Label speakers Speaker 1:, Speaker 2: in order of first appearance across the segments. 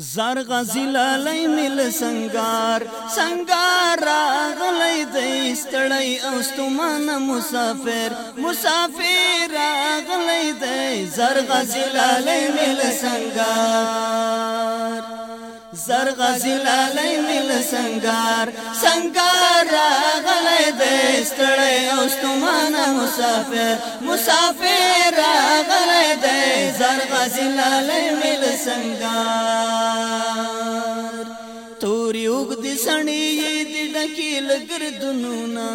Speaker 1: زر غزی لالی مل سنگار سنگار راغلی دی ستړی او ستومان مسافر مسافر راغلی دی زر غزی لالی مل سنگار زر غزی لالی مل سنگار سنگار ستړی او ستومانه مسافر مسافر راغلی دی زر غازی لالی مل سنگار توري وګدي سړی دې ډکی لګردونونه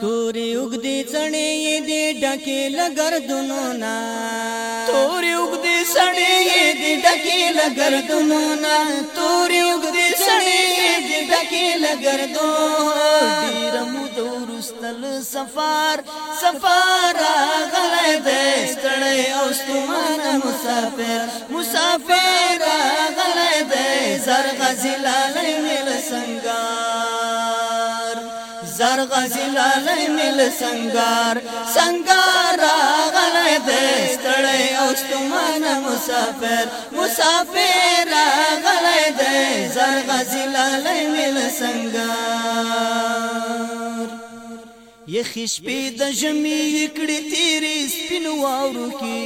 Speaker 1: توري وګدي سړی دې ډکی لګردونونه توري وګدي سړی دې ډکی لګردونونه لګردو ډیر مو دورستل سفر سفر غلې دې ستړې او ستمان مسافر مسافر غلې دې زر غزلا لې سنگار زر غزلا لې مل سنگار سنگار غلې دې ستړې او ستمان مسافر مسافر سنگار یخی شپې د ژمي کړې تیرې سپینو واورو کې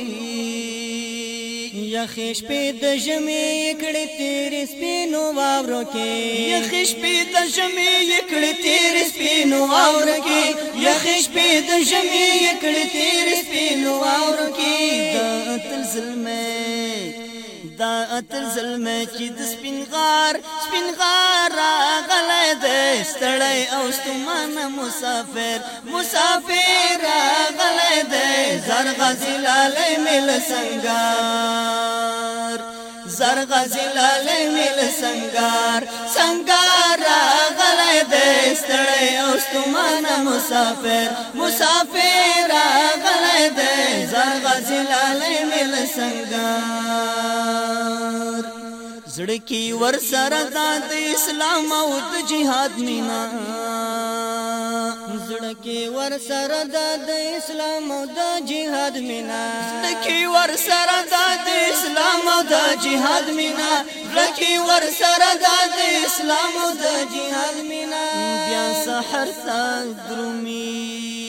Speaker 1: یخی شپې د ژمي کړې تیرې سپینو واورو کې یخی شپې د ژمي کړې تیرې سپینو واورو کې یخی شپې د ژمي کړې تیرې سپینو واورو کې د تل زلمه دا اتل زلمه چې د سپین غار سپین غار راغلی دی ستړی او ستومانه مسافر مسافر راغلی دی زر غزي لالی میل سنگار زر غزي لالی میل سنگار سنگار راغلی دی ستړی او ستومانه مسافر مسافر راغلی دی زر غزي لالی میل سنگار زړه کې ور سره د اسلام او د جهاد مینا زړه کې ور سره د اسلام او د جهاد مینا زړه کې ور سره د اسلام او د جهاد مینا زړه کې ور سره د اسلام او د جهاد مینا بیا سحر تا درومي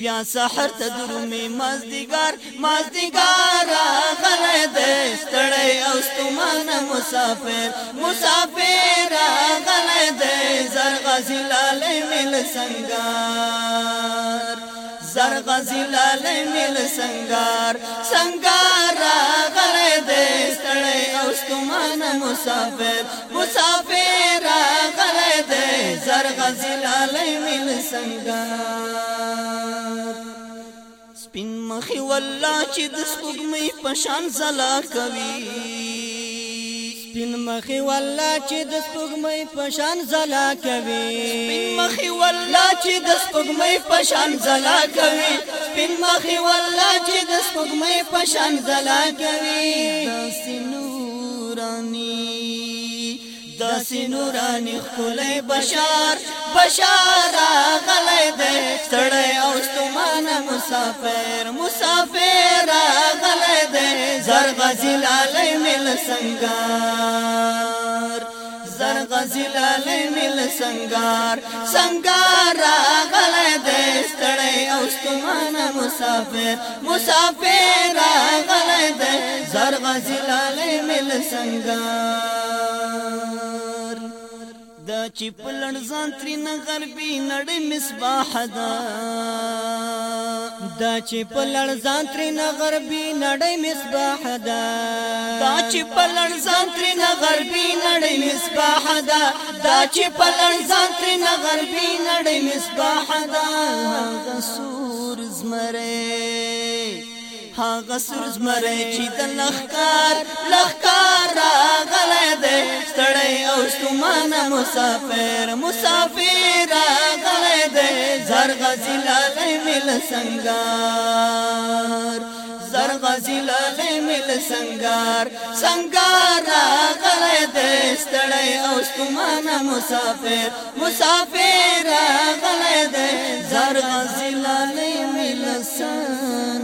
Speaker 1: بیا سحر ته درومي مازدګار مازدګار غلې دې ستړې او ستمان مسافر مسافر غلې دې زرغ زلال مل سنگار زرغ زلال مل سنگار سنگار غلې دې ستړې او ستمان مسافر مسافر غلې دې زرغ زلال مل سنگار سپین مخی والله چې د سپوږمۍ په شان زلا کوي سپین مخی والله چې د سپوږمۍ په شان زلا کوي سپین مخی والله چې د سپوږمۍ په شان زلا کوي سپین مخی والله چې د سپوږمۍ په شان زلا کوي داسې نورانی خولې بشار بشار غلا مسافر مسافر غلی دی زر غزل علی مل سنگار زر غزل علی مل سنگار سنگار غلی دی ستړی او ستمان مسافر مسافر غلی دی زر غزل علی مل سنگار د چې په لړ ځان ترې نه غربي نړۍ مصباح ده دا چې په لړزان ترې نه غربي نړۍ مصباح ده دا چې په لړزان ترې نه غربي نړۍ مصباح ده دا چې په لړزان ترې نه غربي نړۍ مصباح ده هغه سور زمره هغه سور زمره چې د لخکار لخکار راغلی دی ستړی او ستومانه مسافر مسافر زرغزی لالی مل سنگار زرغزی لالی مل سنگار سنگار غلی دستڑی اوستمان مسافر مسافر غلی دست زرغزی لالی مل سنگار